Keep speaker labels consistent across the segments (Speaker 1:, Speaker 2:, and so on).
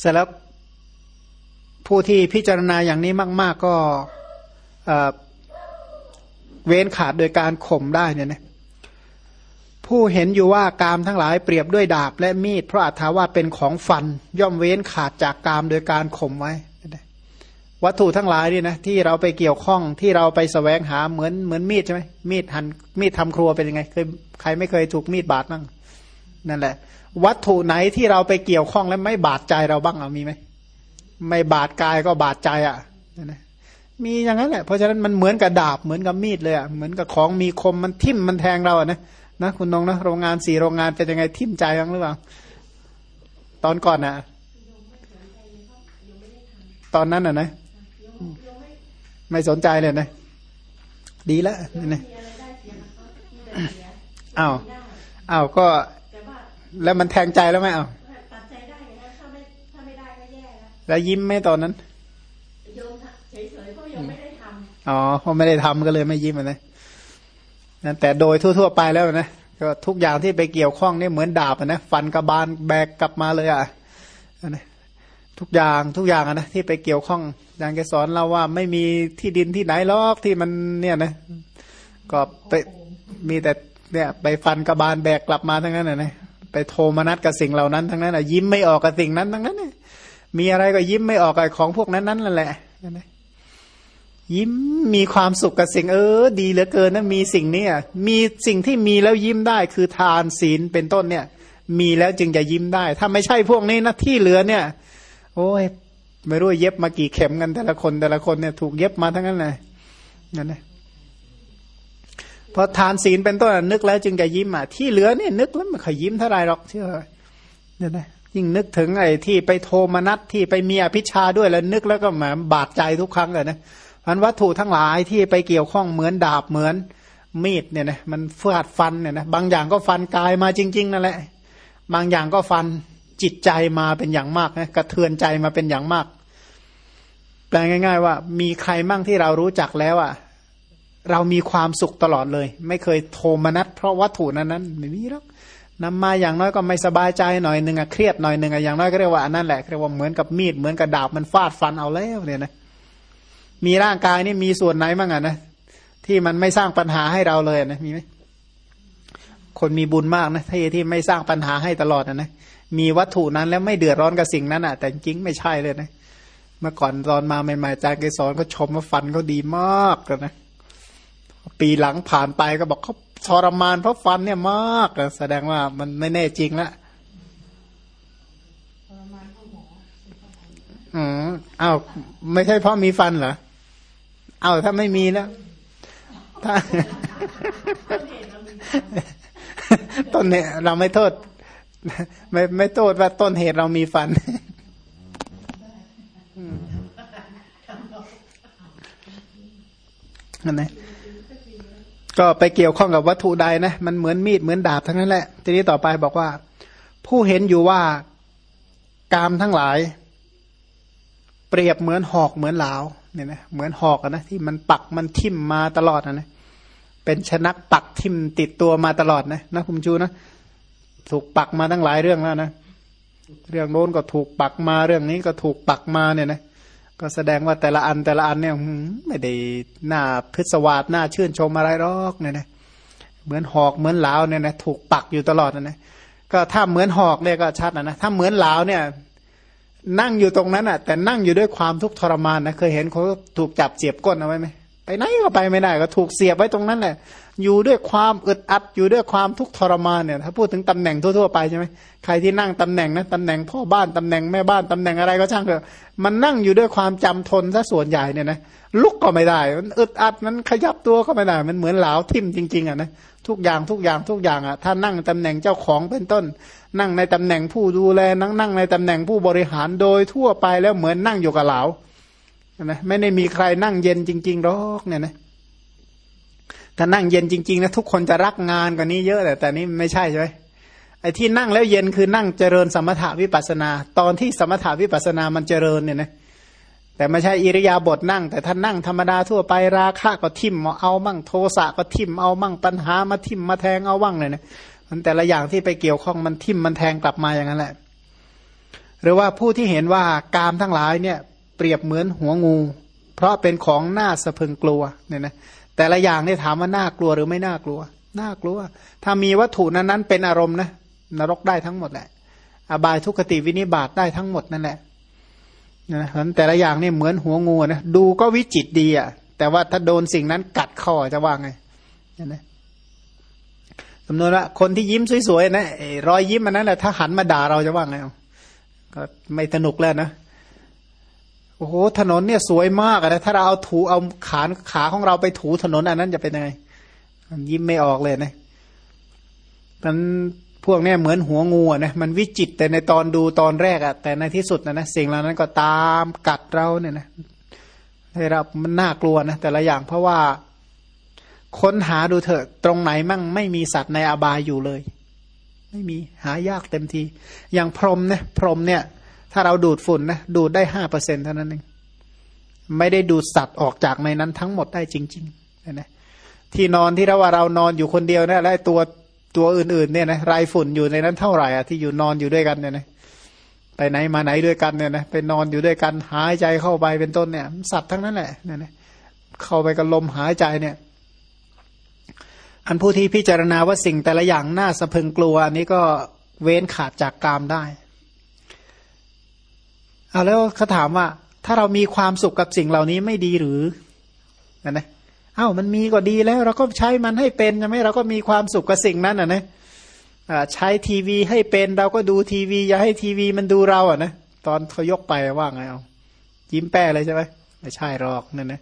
Speaker 1: เสร็จแล้วผู้ที่พิจารณาอย่างนี้มาก ๆ ก็เว้นขาดโดยการข่มได้เนี่ยนะผู้เห็นอยู่ว่ากามทั้งหลายเปรียบด้วยดาบและมีด เพราะอัตถาว่าเป็นของฟัน ย่อมเว้นขาดจากกามโดยการข่มไว้ วัตถุทั้งหลายนี่นะที่เราไปเกี่ยวข้องที่เราไปสแสวงหาเหมือนเหมือนมีดใช่ไหมมีดหันมีดทำครัวเป็นยังไงเคยใครไม่เคยถูกมีดบาดบ้าง นั่นแหละ วัตถุไหนที่เราไปเกี่ยวข้องแล้วไม่บาดใจเราบ้างเอามีไหมไม่บาดกายก็บาดใจอะนะมีอย่างนั้นแหละ เพราะฉะนั้นมันเหมือนกับดาบเหมือนกับมีดเลยอะเหมือนกับของมีคมมันทิ่มมันแทงเราอะนะนะคุณน้องนะโรงงานสี่โรงงานเป็นยังไงทิ่มใจบ้างหรือเปล่าตอนก่อนนะตอนนั้นอะนะไม่สนใจเลยนะดีแล้วนี่นะอ้าวอ้าวก็ แล้วมันแทงใจแล้วไหมอ้าวแล้วยิ้มไหมตอนนั้นอ๋อเขาไม่ได้ทำก็เลยไม่ยิ้มนะนะแต่โดยทั่ว ๆ ไปแล้วนะก็ทุกอย่างที่ไปเกี่ยวข้องนี่เหมือนดาบนะฟันกระบาลแบกกลับมาเลยอะนะทุกอย่างทุกอย่างนะที่ไปเกี่ยวข้องอย่างแกสอนเราว่าไม่มีที่ดินที่ไหนลอกที่มันเนี่ยนะก็ไปมีแต่เนี่ยไปฟันกระบาลแบกกลับมาทั้งนั้นนะ ไปโทมนัดกับสิ่งเหล่านั้นทั้งนั้นอะยิ้มไม่ออกกับสิ่งนั้นทั้งนั้นมีอะไรก็ยิ้มไม่ออกกับของพวกนั้นนั่นแหละนะยิ้มมีความสุขกับสิ่งเออ ดีเหลือเกินนะมีสิ่งนี้มีสิ่งที่มีแล้วยิ้มได้ คือทานศีลเป็นต้นเนี่ย มีแล้วจึงจะยิ้มได้ ถ้าไม่ใช่พวกนี้นะที่เหลือเนี่ย โอ้ยไม่รู้เย็บมากี่เข็มกันแต่ละคนแต่ละคนเนี่ย ถูกเย็บมาทั้งนั้นเลยนั่นแหละ พอทานศีลเป็นต้นนึกแล้วจึงจะยิ้มอะที่เหลือเนี่ยนึกแล้วม่เคยยิ้มเท่าไรหรอกเชื่อเนี่ยนะยิ่งนึกถึงไอ้ที่ไปโทมนัสที่ไปมีอภิชาด้วยแล้วนึกแล้วก็แหมบาดใจทุกครั้งเลยนะพันวัตถุทั้งหลายที่ไปเกี่ยวข้องเหมือนดาบเหมือนมีดเนี่ยนะมันฟาดฟันเนี่ยนะบางอย่างก็ฟันกายมาจริง ๆนั่นแหละบางอย่างก็ฟันจิตใจมาเป็นอย่างมากนะกระเทือนใจมาเป็นอย่างมากแปลง่าย ๆ ว่ามีใครมั่งที่เรารู้จักแล้วอะ เรามีความสุขตลอดเลย ไม่เคยโทมนัสเพราะวัตถุนั้นนั้นไม่มีหรอกนำมาอย่างน้อยก็ไม่สบายใจหน่อยหนึ่งอะเครียดหน่อยหนึ่งอะอย่างน้อยก็เรียกว่าอันนั่นแหละเรียกว่าเหมือนกับมีดเหมือนกับดาบมันฟาดฟันเอาแล้วเนี่ยนะมีร่างกายนี่มีส่วนไหนบ้างอะนะที่มันไม่สร้างปัญหาให้เราเลยนะมีไหมคนมีบุญมากนะที่ที่ไม่สร้างปัญหาให้ตลอดนะนะมีวัตถุนั้นแล้วไม่เดือดร้อนกับสิ่งนั้นอะแต่จริงไม่ใช่เลยนะเมื่อก่อนตอนมาใหม่ๆอาจารย์เกสรก็ชมว่าฟันเขาดีมากเลยนะ ปีหลังผ่านไปก็บอกเขาทรมานเพราะฟันเนี่ยมากแสดงว่ามันไม่แน่จริงละอืมอ้าวไม่ใช่เพราะมีฟันเหรอเอาถ้าไม่มีแล้วถ้าต้นเนี่ยเราไม่โทษ ไม่ไม่โทษว่าต้นเหตุเรามีฟันนั่นไง ก็ไปเกี่ยวข้องกับวัตถุใดนะมันเหมือนมีดเหมือนดาบทั้งนั้นแหละ ทีนี้ต่อไปบอกว่า ผู้เห็นอยู่ว่ากามทั้งหลาย เปรียบเหมือนหอกเหมือนเหลาเนี่ยนะเหมือนหอกนะที่มันปักมันทิ่มมาตลอดนะเป็นชนักปักทิ่มติดตัวมาตลอดนะนะคุณชูนะถูกปักมาตั้งหลายเรื่องแล้วนะเรื่องโน้นก็ถูกปักมาเรื่องนี้ก็ถูกปักมาเนี่ยนะ ก็แสดงว่าแต่ละอันแต่ละอันเนี่ยไม่ได้หน้าพิศวาสหน้าชื่นชมอะไรหรอกเนี่ยนะเหมือนหอกเหมือนเหลาเนี่ยนะถูกปักอยู่ตลอดนะนะก็ถ้าเหมือนหอกเนี่ยก็ชัดนะนะถ้าเหมือนเหลาเนี่ย นั่งอยู่ตรงนั้นอะ แต่นั่งอยู่ด้วยความทุกข์ทรมานนะเคยเห็นเขาถูกจับเจียบก้นเอาไว้ไหม ไปไหนก็ไปไม่ได้ก็ถูกเสียบไว้ตรงนั้นแหละ อยู่ด้วยความอึดอัดอยู่ด้วยความทุกข์ทรมานเนี่ยถ้าพูดถึงตำแหน่งทั่วๆไปใช่ไหมใครที่นั่งตำแหน่งนะตำแหน่งพ่อบ้านตำแหน่งแม่บ้านตำแหน่งอะไรก็ช่างเถอะมันนั่งอยู่ด้วยความจำทนซะส่วนใหญ่เนี่ยนะลุกก็ไม่ได้มันอึดอัดมันขยับตัวก็ไม่ได้ มันเหมือนเหลาทิ่มจริงๆอะนะทุกอย่างทุกอย่างทุกอย่างอะถ้านั่งตำแหน่งเจ้าของเป็นต้น นั่งในตำแหน่งผู้ดูแลนั่งนั่งในตำแหน่งผู้บริหารโดยทั่วไปแล้วเหมือนนั่งอยู่กับเหลา นะไม่ได้มีใครนั่งเย็นจริงๆหรอกเนี่ยนะถ้านั่งเย็นจริงๆนะทุกคนจะรักงานกว่านี้เยอะแต่แต่นี้ไม่ใช่ใช่ไหมไอ้ที่นั่งแล้วเย็นคือนั่งเจริญสมถาวิปัสนา ตอนที่สมถาวิปัสนามันเจริญเนี่ยนะแต่ไม่ใช่อิริยาบถนั่ง แต่ท่านนั่งธรรมดาทั่วไปราคะก็ทิ่มเอามั่งโทสะก็ทิ่มเอามั่งปัญหามาทิ่มมาแทงเอาว่างเลยนะมันแต่ละอย่างที่ไปเกี่ยวข้องมันทิ่มมันแทงกลับมาอย่างนั้นแหละ หรือว่าผู้ที่เห็นว่ากามทั้งหลายเนี่ย เปรียบเหมือนหัวงู เพราะเป็นของน่าสะพึงกลัวเนี่ยนะแต่ละอย่างเนี่ยถามว่าน่ากลัวหรือไม่น่ากลัว น่ากลัว ถ้ามีวัตถุนั้นนั้นเป็นอารมณ์นะนรกได้ทั้งหมดแหละ อบายทุกขติวินิบาตได้ทั้งหมดนั่นแหละนะแต่ละอย่างนี่เหมือนหัวงูนะดูก็วิจิตดีอะ แต่ว่าถ้าโดนสิ่งนั้นกัดคอจะว่าไงนะสมมติว่าคนที่ยิ้มสวยๆนะรอยยิ้มมันนั้นแหละถ้าหันมาด่าเราจะว่าไงก็ไม่สนุกแล้วนะ โอ้โหถนนเนี่ยสวยมากนะถ้าเราเอาถูเอาขาขาของเราไปถูถนนอันนั้นจะเป็นยังไงยิ้มไม่ออกเลยนะมันพวกนี้เหมือนหัวงูนะมันวิจิตแต่ในตอนดูตอนแรกอะแต่ในที่สุดนะนะสิ่งเหล่านั้นก็ตามกัดเราเนี่ยนะให้เรามันน่ากลัวนะแต่ละอย่างเพราะว่าค้นหาดูเถอะตรงไหนมั่งไม่มีสัตว์ในอบายอยู่เลย ไม่มีหายากเต็มที อย่างพรมเนี่ยพรมเนี่ย ถ้าเราดูดฝุ่นนะดูดได้ห้าเปอร์เซ็นเท่านั้นเองไม่ได้ดูดสัตว์ออกจากในนั้นทั้งหมดได้จริงๆนะที่นอนที่เราว่าเรานอนอยู่คนเดียวนะและตัวตัวอื่นๆเนี่ยนะไรฝุ่นอยู่ในนั้นเท่าไหร่อะที่อยู่นอนอยู่ด้วยกันเนี่ยนะไปไหนมาไหนด้วยกันเนี่ยนะไปนอนอยู่ด้วยกันหายใจเข้าไปเป็นต้นเนี่ย สัตว์ทั้งนั้นแหละเนี่ยนะเข้าไปกับลมหายใจเนี่ย อันผู้ที่พิจารณาว่าสิ่งแต่ละอย่างน่าสะพึงกลัวอันนี้ก็เว้นขาดจากกามได้ เอาแล้วเขาถามว่า ถ้าเรามีความสุขกับสิ่งเหล่านี้ไม่ดีหรือนะนะเอ้ามันมีก็ดีแล้ว เราก็ใช้มันให้เป็นใช่ไหมเราก็มีความสุขกับสิ่งนั้นอะนะใช้ทีวีให้เป็นเราก็ดูทีวี อย่าให้ทีวีมันดูเราอะนะตอนเขายกไปว่าไงเอายิ้มแป้เลยใช่ไหมไม่ใช่หรอกนั่นนะ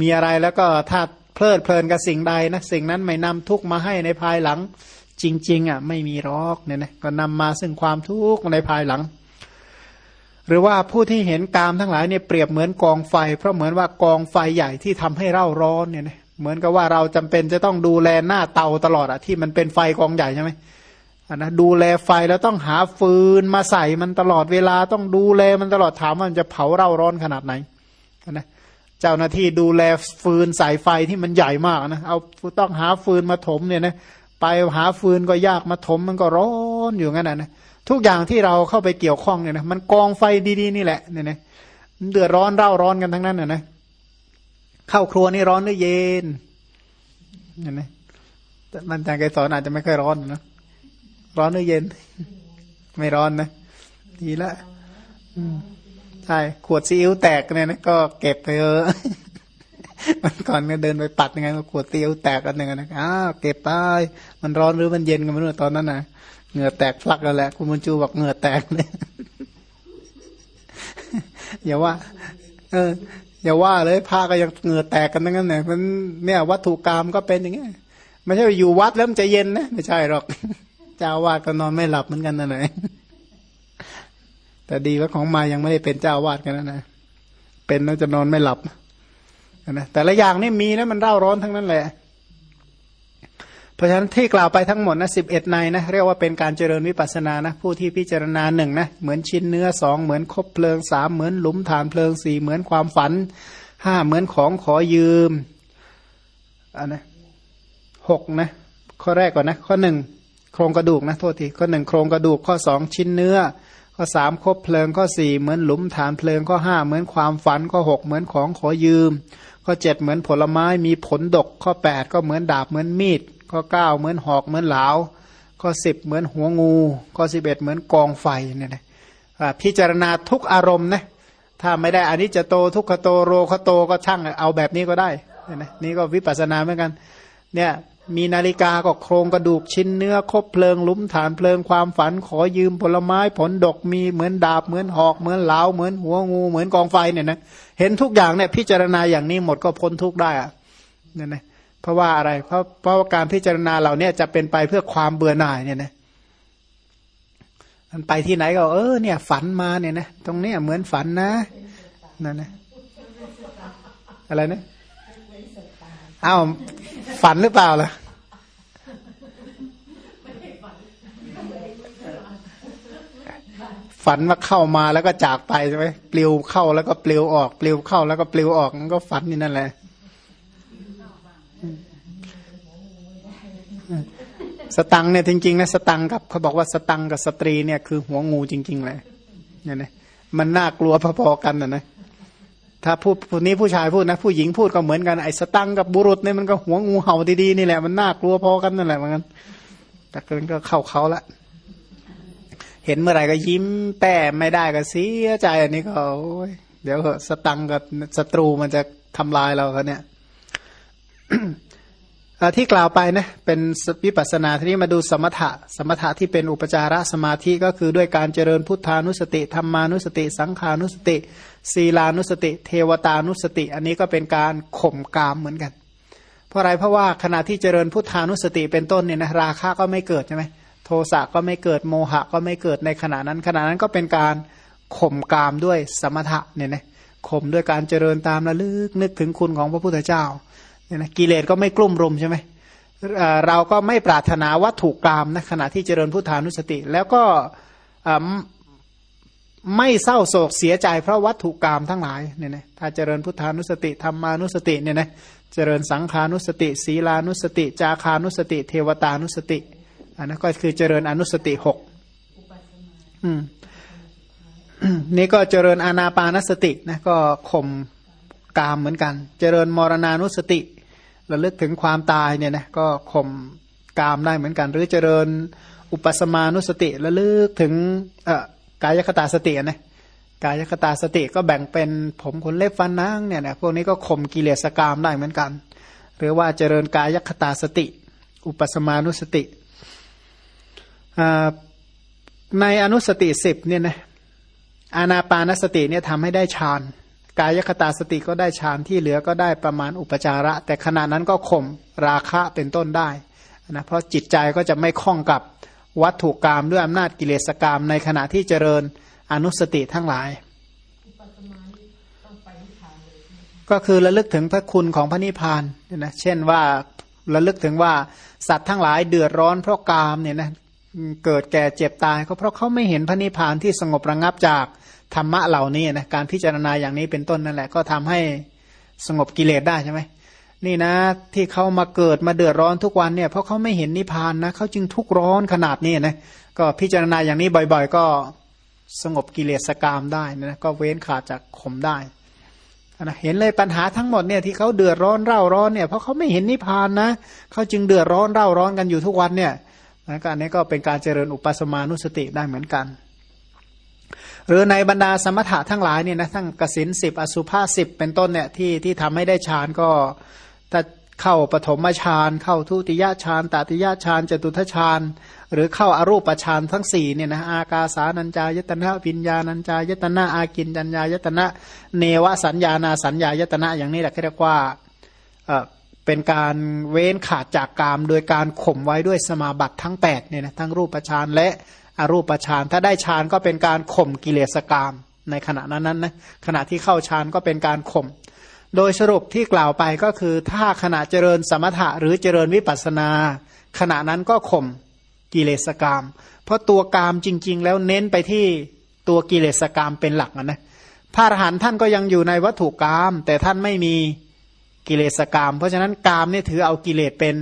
Speaker 1: มีอะไรแล้วก็ถ้าเพลิดเพลินกับสิ่งใดนะสิ่งนั้นไม่นำทุกมาให้ในภายหลัง จริง ๆอะไม่มีหรอกเนี่ยนะก็นำมาซึ่งความทุกข์ในภายหลัง หรือว่าผู้ที่เห็นกามทั้งหลายเนี่ยเปรียบเหมือนกองไฟ เพราะเหมือนว่ากองไฟใหญ่ที่ทำให้เร่าร้อนเนี่ยนะเหมือนกับว่าเราจำเป็นจะต้องดูแลหน้าเตาตลอดอะที่มันเป็นไฟกองใหญ่ใช่ไหมนนะดูแลไฟแล้วต้องหาฟืนมาใส่มันตลอดเวลาต้องดูแลมันตลอดถามว่ามันจะเผาเร่าร้อนขนาดไหนนะเจ้าหน้าที่ดูแลฟืนสายไฟที่มันใหญ่มากนะเอาต้องหาฟืนมาถมเนี่ยนะไปหาฟืนก็ยากมาถมมันก็ร้อนอยู่งั้นนะ ทุกอย่างที่เราเข้าไปเกี่ยวข้องเนี่ยนะมันกองไฟดีๆนี่แหละเนี่ยนะเดือดร้อนเร่าร้อนกันทั้งนั้นนะนะเข้าครัวนี่ร้อนหรือเย็นเห็นไหมมันอาจารย์ไกสอนอาจจะไม่ค่อยร้อนนะร้อนหรือเย็น ไม่ร้อนนะดีละใช่ขวดซีอิ๊วแตกเนี่ยนะก็เก็บไปเออมันก่อนก็เดินไปปัดยังไงขวดซีอิ๊วแตกอันหนึ่งนะอ้าวเก็บไปมันร้อนหรือมันเย็นกันไม่รู้ตอนนั้นนะ เหงื่อแตกพลักแล้วแหละคุณมุนจูบอกเหงื่อแตกเลยอย่าว่า เออ อย่าว่าเลยผ้าก็ยังเหงื่อแตกกันทั้งนั้นเนี่ยมันเนี่ยวัตถุกรรมก็เป็นอย่างเงี้ยไม่ใช่อยู่วัดแล้วมันจะเย็นนะไม่ใช่หรอกเจ้าวาดก็นอนไม่หลับเหมือนกันนะไหนแต่ดีว่าของมายังไม่ได้เป็นเจ้าวาดกันนะนะเป็นแล้วจะนอนไม่หลับนะแต่ละอย่างนี่มีนะมันเร่าร้อนทั้งนั้นแหละ เพราะฉะนั้นที่กล่าวไปทั้งหมดนะสิบเอ็ดในนะเรียกว่าเป็นการเจริญวิปัสนานะผู้ที่พิจารณาหนึ่งนะเหมือนชิ้นเนื้อสองเหมือนคบเพลิงสามเหมือนหลุมฐานเพลิงสี่เหมือนความฝันห้าเหมือนของขอยืมอันนะหกนะข้อแรกก่อนนะข้อหนึ่งโครงกระดูกนะโทษทีข้อหนึ่งโครงกระดูกข้อสองชิ้นเนื้อ ข้อสามคบเพลิงข้อสี่เหมือนหลุมฐานเพลิงข้อห้าเหมือนความฝันข้อหกเหมือนของขอยืม ข้อเจ็ดเหมือนผลไม้มีผลดกข้อแปดก็เหมือนดาบเหมือนมีด ข้อเก้าเหมือนหอกเหมือนเหลาข้อสิบเหมือนหัวงู ข้อสิบเอ็ดเหมือนกองไฟเนี่ยนะพิจารณาทุกอารมณ์นะถ้าไม่ได้อันนี้จะโตทุกขโตโรขโตก็ช่างเอาแบบนี้ก็ได้นี่นี่ก็วิปัสสนาเหมือนกันเนี่ยมีนาฬิกาก็โครงกระดูกชิ้นเนื้อคบเพลิงลุ้มฐานเพลิงความฝันขอยืมผลไม้ผลดกมีเหมือนดาบเหมือนหอกเหมือนเหลาเหมือนหัวงูเหมือนกองไฟเนี่ยนะเห็นทุกอย่างเนี่ยพิจารณาอย่างนี้หมดก็พ้นทุกได้อะเนี่ยนะ เพราะว่าอะไร เพราะเพราะว่าการพิจารณาเหล่านี้จะเป็นไปเพื่อความเบื่อหน่ายเนี่ยนะมันไปที่ไหนก็เออเนี่ย ฝันมาเนี่ยนะตรงเนี้ยเหมือนฝันนะนั่นนะอะไรนะอ้าวฝันหรือเปล่าล่ะฝันว่าเข้ามาแล้วก็จากไปใช่ไหมปลิวเข้าแล้วก็ปลิวออก ปลิวเข้าแล้วก็ปลิวออกมันก็ฝันนี่นั่นแหละ สตังเนี่ยจริงๆนะสตังกับเขาบอกว่าสตังกับสตรีเนี่ยคือหัวงูจริง ๆ เลยเนี่ยนะมันน่ากลัวพอๆกันนะนะถ้าพูดคนนี้ผู้ชายพูดนะ ผู้หญิงพูดก็เหมือนกันไอ้สตังกับบุรุษเนี่ยมันก็หัวงูเห่าดีๆนี่แหละมันน่ากลัวพอกันนั่นแหละเหมือนกันแต่ก็เข้าเขาละ เห็นเมื่อไหร่ก็ยิ้มแป้ไม่ได้ก็เสียใจอันนี้ก็เดี๋ยวสตังกับศัตรูมันจะทำลายเราเขาเนี่ย ที่กล่าวไปนะเป็นวิปัสนาทีนี้มาดูสมถะสมถะที่เป็นอุปจารสมาธิก็คือด้วยการเจริญพุทธานุสติธรรมานุสติ สังขานุสติ ศีลานุสติ เทวตานุสติ อันนี้ก็เป็นการข่มกามเหมือนกัน เพราะอะไรเพราะว่าขณะที่เจริญพุทธานุสติเป็นต้นเนี่ยนะราคะก็ไม่เกิดใช่ไหมโทสะก็ไม่เกิดโมหะก็ไม่เกิดในขณะนั้น ขณะนั้นก็เป็นการข่มกามด้วยสมถะเนี่ยนะข่มด้วยการเจริญตามระลึกนึกถึงคุณของพระพุทธเจ้า เนี่ยนะกิเลสก็ไม่กลุ่มรุมใช่ไหมเราก็ไม่ปรารถนาวัตถุกรรมนะขณะที่เจริญพุทธานุสติ แล้วก็ไม่เศร้าโศกเสียใจเพราะวัตถุกรรมทั้งหลายเนี่ยนะถ้าเจริญพุทธานุสติธรรมานุสติเนี่ยนะเจริญสังขานุสติ ศีลานุสติ จาคานุสติ เทวตานุสติอันนั้นก็คือเจริญอนุสติหกนี่ก็เจริญอานาปานสตินะก็ข่มกามเหมือนกัน เจริญมรณานุสติ ระลึกถึงความตายเนี่ยนะก็ข่มกามได้เหมือนกัน หรือเจริญอุปสมานุสติระลึกถึงกายคตาสตินะกายคตาสติก็แบ่งเป็นผมขนเล็บฟันนางเนี่ยนะพวกนี้ก็ข่มกิเลสกามได้เหมือนกัน หรือว่าเจริญกายคตาสติ อุปสมานุสติในอนุสติสิบเนี่ยนะอานาปานสติเนี่ยทำให้ได้ฌาน กายคตาสติก็ได้ฌานที่เหลือก็ได้ประมาณอุปจาระ แต่ขณะนั้นก็ข่มราคะเป็นต้นได้นะเพราะจิตใจก็จะไม่คล้องกับวัตถุกรรมด้วยอำนาจกิเลสกรรมในขณะที่เจริญอนุสติทั้งหลาย ก็คือระลึกถึงพระคุณของพระนิพพานนะเช่นว่าระลึกถึงว่าสัตว์ทั้งหลายเดือดร้อนเพราะกามเนี่ยนะเกิดแก่เจ็บตายก็เพราะเขาไม่เห็นพระนิพพานที่สงบระงับจาก ธรรมะเหล่านี้นะการพิจารณาอย่างนี้เป็นต้นนั่นแหละ ก็ทำให้สงบกิเลสได้ใช่ไหมนี่นะ ที่เขามาเกิดมาเดือดร้อนทุกวันเนี่ยเพราะเขาไม่เห็นนิพพานนะเขาจึงทุกร้อนขนาดนี้นะก็พิจารณาอย่างนี้บ่อย ๆ ก็สงบกิเลสกามได้นะก็เว้นขาดจากข่มได้นะเห็นเลยปัญหาทั้งหมดเนี่ยที่เขาเดือดร้อนเร่าร้อนเนี่ยเพราะเขาไม่เห็นนิพพานนะเขาจึงเดือดร้อนเร่าร้อนกันอยู่ทุกวันเนี่ยนะก็อันนี้ก็เป็นการเจริญอุปสมานุสติได้เหมือนกัน หรือในบรรดาสมถะทั้งหลายเนี่ยนะทั้งกสินสิบอสุภาสิบเป็นต้นเนี่ยที่ที่ทำให้ได้ฌานก็ถ้าเข้าปฐมฌานเข้าทุติยฌานตติยฌานจตุทฌานหรือเข้าอารูปฌานทั้งสี่เนี่ยนะอากาสานัญจายตนะวิญญาณัญจายตนะอากินจัญญายตนะเนวสัญญานาสัญญายตนะอย่างนี้แหละเรียกว่าเออเป็นการเว้นขาดจากกาม โดยการข่มไว้ด้วยสมาบัติทั้ง8เนี่ยนะทั้งรูปฌานและ อรูปฌานถ้าได้ฌานก็เป็นการข่มกิเลสกรรมในขณะนั้นนั้นนะขณะที่เข้าฌานก็เป็นการข่มโดยสรุปที่กล่าวไปก็คือ ถ้าขณะเจริญสมถะหรือเจริญวิปัสนา ขณะนั้นก็ข่มกิเลสกรรมเพราะตัวกามจริง ๆ แล้วเน้นไปที่ตัวกิเลสกรรมเป็นหลักนะพระอรหันต์ท่านก็ยังอยู่ในวัตถุกรรมแต่ท่านไม่มีกิเลสกรรมเพราะฉะนั้นกามนี่ถือเอากิเลสเป็น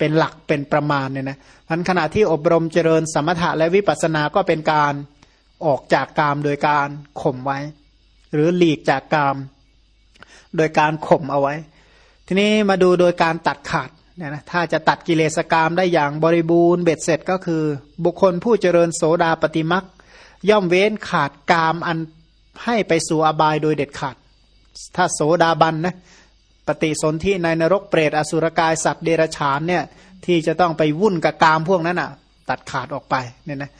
Speaker 1: เป็นหลักเป็นประมาณเนี่ยนะพันขณะที่อบรมเจริญสมถะและวิปัสสนาก็เป็นการออกจากกามโดยการข่มไว้ หรือหลีกจากกาม โดยการข่มเอาไว้ ทีนี้มาดูโดยการตัดขาดเนี่ยนะถ้าจะตัดกิเลสกามได้อย่างบริบูรณ์เบ็ดเสร็จก็คือ บุคคลผู้เจริญโสดาปฏิมักย่อมเว้นขาดกามอันให้ไปสู่อบายโดยเด็ดขาด ถ้าโสดาบันนะ ปฏิสนธิในนรกเปรตอสุรกายสัตว์เดรัจฉานเนี่ยที่จะต้องไปวุ่นกับกามพวกนั้นอะ ตัดขาดออกไปเนี่ยนะ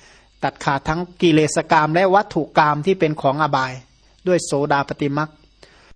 Speaker 1: ตัดขาดทั้งกิเลสกามและวัตถุกามที่เป็นของอบาย ด้วยโสดาปฏิมัก